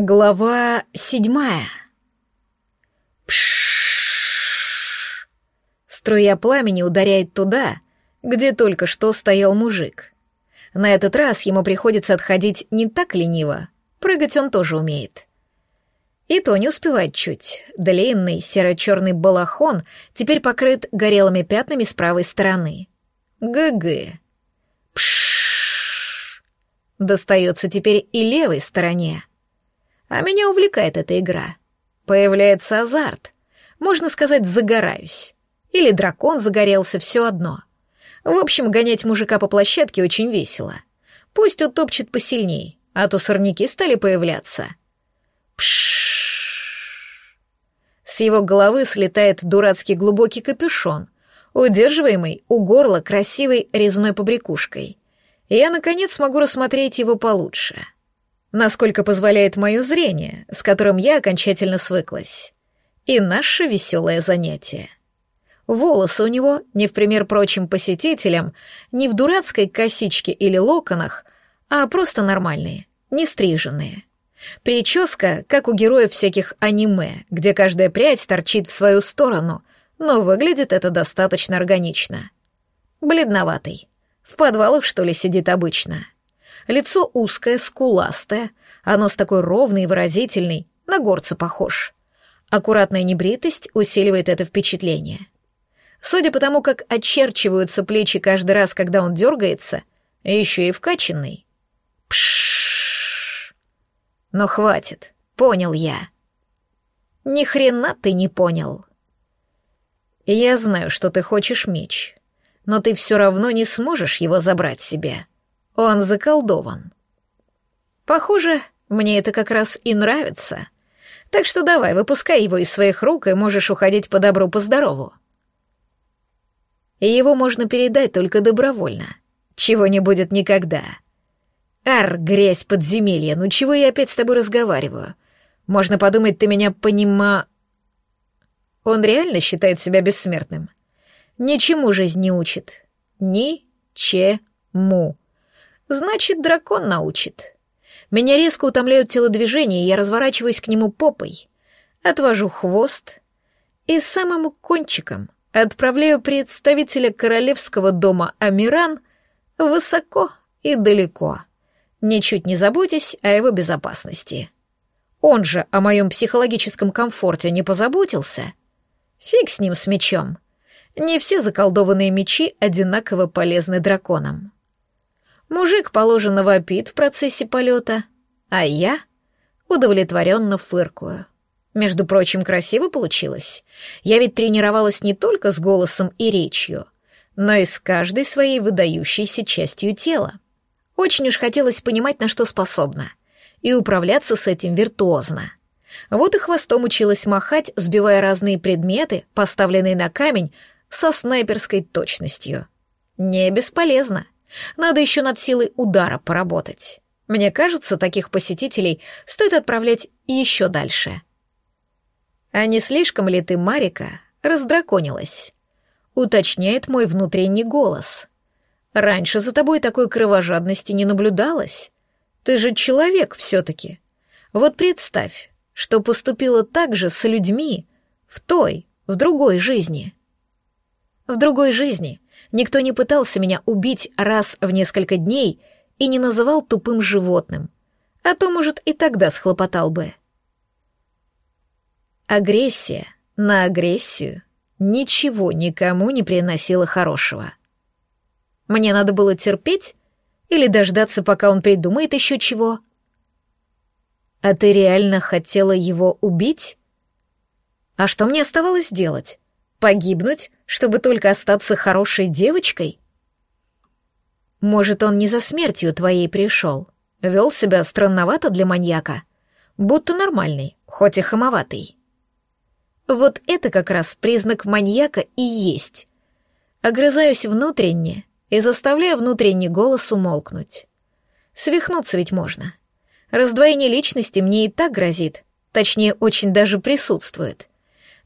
Глава седьмая. Пшшш. Струя пламени ударяет туда, где только что стоял мужик. На этот раз ему приходится отходить не так лениво, прыгать он тоже умеет. И то не успевает чуть. Длинный серо-черный балахон теперь покрыт горелыми пятнами с правой стороны. ГГ. Пшшш. Достается теперь и левой стороне. А меня увлекает эта игра. Появляется азарт. Можно сказать, загораюсь. Или дракон загорелся, все одно. В общем, гонять мужика по площадке очень весело. Пусть утопчет посильней, а то сорняки стали появляться. Пшшш. С его головы слетает дурацкий глубокий капюшон, удерживаемый у горла красивой резной побрякушкой. Я, наконец, смогу рассмотреть его получше. — насколько позволяет мое зрение, с которым я окончательно свыклась. И наше веселое занятие. Волосы у него, не в пример прочим посетителям, не в дурацкой косичке или локонах, а просто нормальные, не стриженные. Прическа, как у героев всяких аниме, где каждая прядь торчит в свою сторону, но выглядит это достаточно органично. Бледноватый. В подвалах, что ли, сидит обычно. — Лицо узкое, скуластое, оно нос такой ровный и выразительный, на горца похож. Аккуратная небритость усиливает это впечатление. Судя по тому, как очерчиваются плечи каждый раз, когда он дергается, еще и вкачанный. Пшшш. Но хватит, понял я. Ни хрена ты не понял. Я знаю, что ты хочешь меч, но ты все равно не сможешь его забрать себе. Он заколдован. Похоже, мне это как раз и нравится. Так что давай, выпускай его из своих рук, и можешь уходить по добру, по здорову. Его можно передать только добровольно. Чего не будет никогда. Ар, грязь подземелья, ну чего я опять с тобой разговариваю? Можно подумать, ты меня понима... Он реально считает себя бессмертным. Ничему жизнь не учит. Ни-че-му. Значит, дракон научит. Меня резко утомляют телодвижения, и я разворачиваюсь к нему попой, отвожу хвост и самым кончиком отправляю представителя королевского дома Амиран высоко и далеко, ничуть не заботясь о его безопасности. Он же о моем психологическом комфорте не позаботился. Фиг с ним с мечом. Не все заколдованные мечи одинаково полезны драконам. Мужик положено вопит в процессе полета, а я удовлетворенно фыркую. Между прочим, красиво получилось. Я ведь тренировалась не только с голосом и речью, но и с каждой своей выдающейся частью тела. Очень уж хотелось понимать, на что способна, и управляться с этим виртуозно. Вот и хвостом училась махать, сбивая разные предметы, поставленные на камень, со снайперской точностью. Не бесполезно. Надо еще над силой удара поработать. Мне кажется, таких посетителей стоит отправлять еще дальше. А не слишком ли ты, Марика, раздраконилась? Уточняет мой внутренний голос. Раньше за тобой такой кровожадности не наблюдалось. Ты же человек все-таки. Вот представь, что поступила так же с людьми в той, в другой жизни. В другой жизни Никто не пытался меня убить раз в несколько дней и не называл тупым животным. А то, может, и тогда схлопотал бы. Агрессия на агрессию ничего никому не приносила хорошего. Мне надо было терпеть или дождаться, пока он придумает еще чего? А ты реально хотела его убить? А что мне оставалось делать? Погибнуть, чтобы только остаться хорошей девочкой? Может, он не за смертью твоей пришел? Вел себя странновато для маньяка? Будто нормальный, хоть и хамоватый. Вот это как раз признак маньяка и есть. Огрызаюсь внутренне и заставляю внутренний голос умолкнуть. Свихнуться ведь можно. Раздвоение личности мне и так грозит, точнее, очень даже присутствует.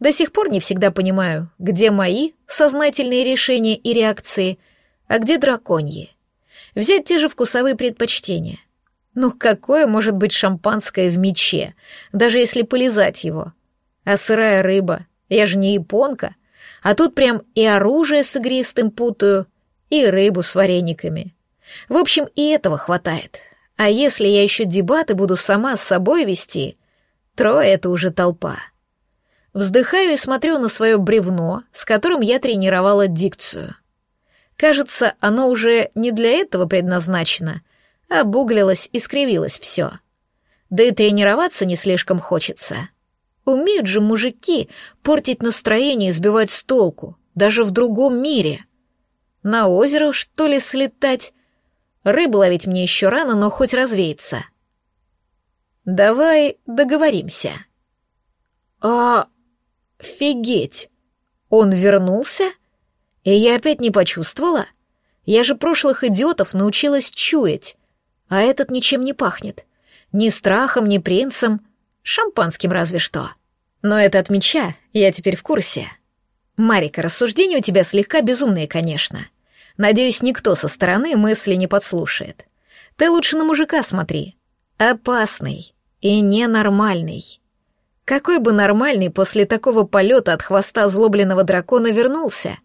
До сих пор не всегда понимаю, где мои сознательные решения и реакции, а где драконьи. Взять те же вкусовые предпочтения. Ну какое может быть шампанское в мече, даже если полизать его? А сырая рыба? Я же не японка. А тут прям и оружие с игристым путаю, и рыбу с варениками. В общем, и этого хватает. А если я еще дебаты буду сама с собой вести, трое — это уже толпа. Вздыхаю и смотрю на свое бревно, с которым я тренировала дикцию. Кажется, оно уже не для этого предназначено, обуглилось и скривилось все. Да и тренироваться не слишком хочется. Умеют же мужики портить настроение и сбивать с толку, даже в другом мире. На озеро, что ли, слетать? Рыбу ловить мне еще рано, но хоть развеется. Давай договоримся. А... Фигеть! Он вернулся? И я опять не почувствовала? Я же прошлых идиотов научилась чуять, а этот ничем не пахнет. Ни страхом, ни принцем, шампанским разве что. Но это от меча, я теперь в курсе. Марика, рассуждения у тебя слегка безумные, конечно. Надеюсь, никто со стороны мысли не подслушает. Ты лучше на мужика смотри. Опасный и ненормальный. Какой бы нормальный после такого полета от хвоста злобленного дракона вернулся?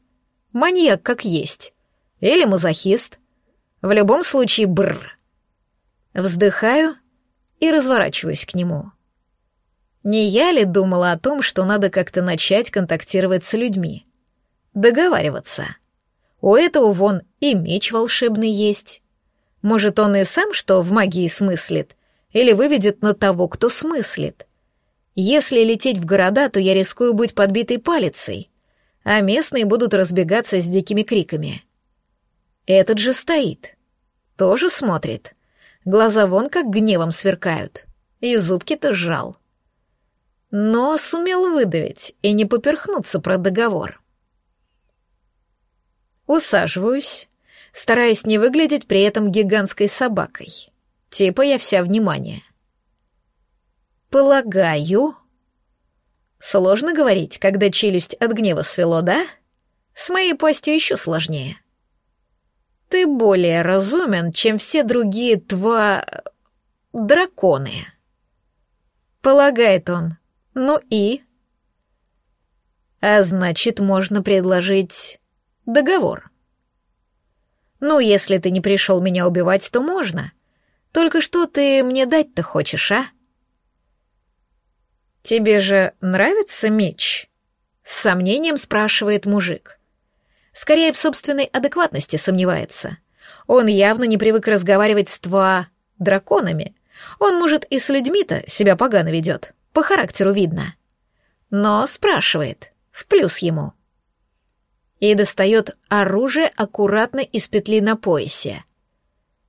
Маньяк как есть. Или мазохист. В любом случае, бррр. Вздыхаю и разворачиваюсь к нему. Не я ли думала о том, что надо как-то начать контактировать с людьми? Договариваться. У этого вон и меч волшебный есть. Может, он и сам что в магии смыслит, или выведет на того, кто смыслит. Если лететь в города, то я рискую быть подбитой палицей, а местные будут разбегаться с дикими криками. Этот же стоит. Тоже смотрит. Глаза вон как гневом сверкают. И зубки-то сжал но сумел выдавить и не поперхнуться про договор. Усаживаюсь, стараясь не выглядеть при этом гигантской собакой. Типа я вся внимание. Полагаю... Сложно говорить, когда челюсть от гнева свело, да? С моей пастью еще сложнее. Ты более разумен, чем все другие тва... драконы. Полагает он, ну и? А значит, можно предложить договор. Ну, если ты не пришел меня убивать, то можно. Только что ты мне дать-то хочешь, а? Тебе же нравится меч? С сомнением спрашивает мужик. Скорее в собственной адекватности сомневается. Он явно не привык разговаривать с тва драконами. Он, может, и с людьми-то себя погано ведет. По характеру видно. Но спрашивает, в плюс ему. И достает оружие аккуратно из петли на поясе.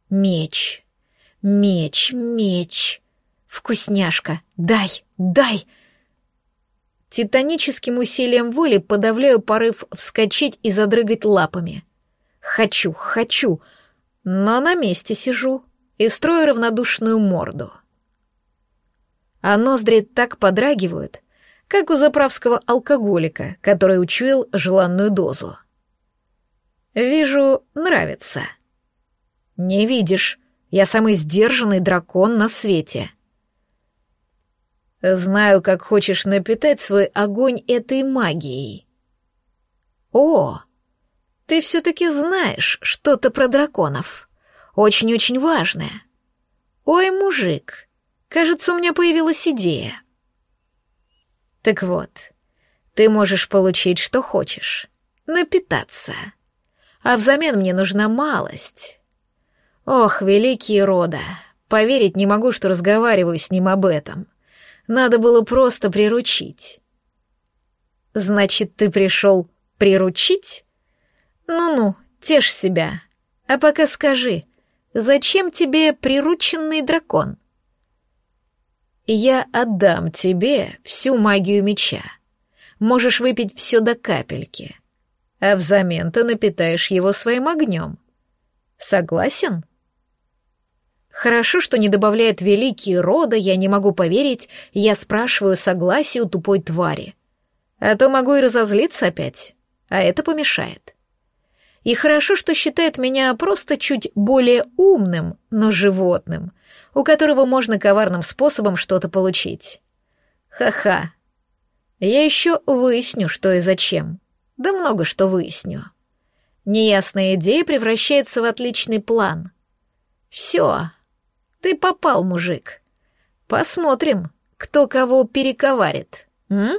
Меч, меч, меч. Вкусняшка, дай, дай. Титаническим усилием воли подавляю порыв вскочить и задрыгать лапами. Хочу, хочу, но на месте сижу и строю равнодушную морду а ноздри так подрагивают, как у заправского алкоголика, который учуял желанную дозу. Вижу, нравится. Не видишь, я самый сдержанный дракон на свете. Знаю, как хочешь напитать свой огонь этой магией. О, ты все-таки знаешь что-то про драконов. Очень-очень важное. Ой, мужик, Кажется, у меня появилась идея. Так вот, ты можешь получить, что хочешь. Напитаться. А взамен мне нужна малость. Ох, великий рода, поверить не могу, что разговариваю с ним об этом. Надо было просто приручить. Значит, ты пришел приручить? Ну-ну, тешь себя. А пока скажи, зачем тебе прирученный дракон? — я отдам тебе всю магию меча. Можешь выпить все до капельки. А взамен ты напитаешь его своим огнем. Согласен? Хорошо, что не добавляет великие рода, я не могу поверить, я спрашиваю согласие у тупой твари. А то могу и разозлиться опять, а это помешает. И хорошо, что считает меня просто чуть более умным, но животным — у которого можно коварным способом что-то получить. Ха-ха. Я еще выясню, что и зачем. Да много что выясню. Неясная идея превращается в отличный план. Все. Ты попал, мужик. Посмотрим, кто кого перековарит. М?